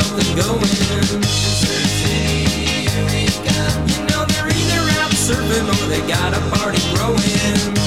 something going. You know they're either out surfing or they got a party growing.